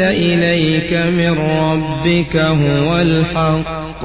إليك من ربك هو الحق.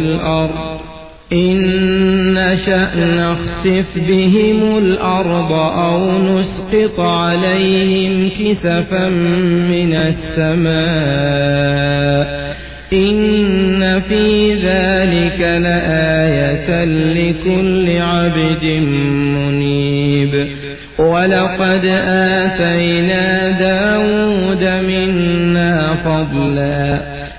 والأرض. إن نشأ نخسف بهم الأرض أو نسقط عليهم كسفا من السماء. إن في ذلك لآية لكل عبد منيب. ولقد آتينا داود منا فضلا.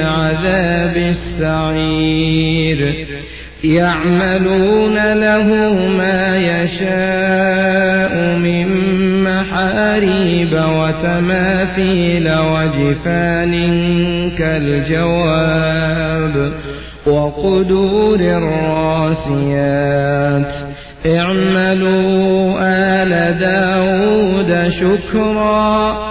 عذاب السعير. يعملون له ما يشاء من محاريب وتماثيل وجفان كالجواب وقدور الراسيات. اعملوا آل داود شكرا.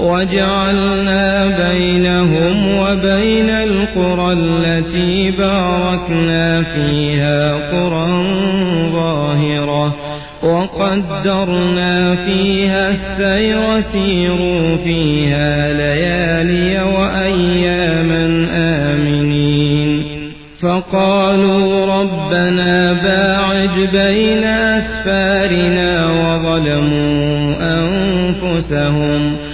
وجعلنا بينهم وبين القرى التي باركنا فيها قرى ظاهرة وقدرنا فيها السير سيروا فيها ليالي وأياما آمنين. فقالوا ربنا باعد بين أسفارنا وظلموا أنفسهم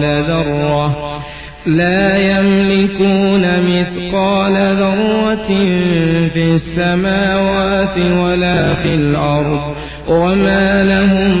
ذرة. لا يملكون مثقال ذرة في السماوات ولا في الأرض. وما لهم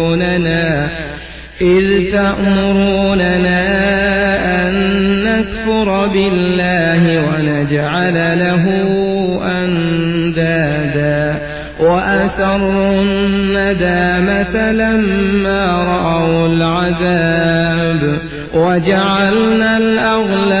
إذ تأمروننا أن نكفر بالله ونجعل له أندادا وأسروا الندامة لما رأوا العذاب وجعلنا الأغلال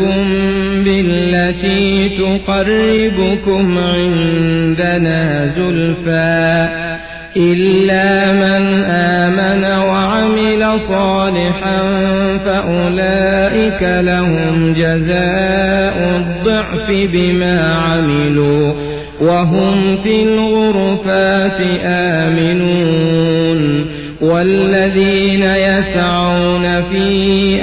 أولادكم بالتي تقربكم عندنا زلفى إلا من آمن وعمل صالحا فأولئك لهم جزاء الضعف بما عملوا وهم في الغرفات آمنون والذين يسعون في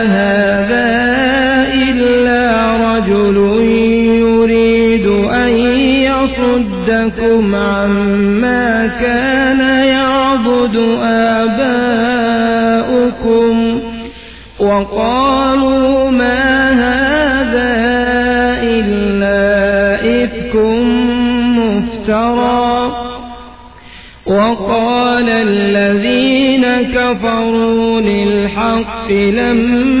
يصدكم عما كان يعبد آباؤكم وقالوا ما هذا إلا إفك مفترى وقال الذين كفروا للحق لما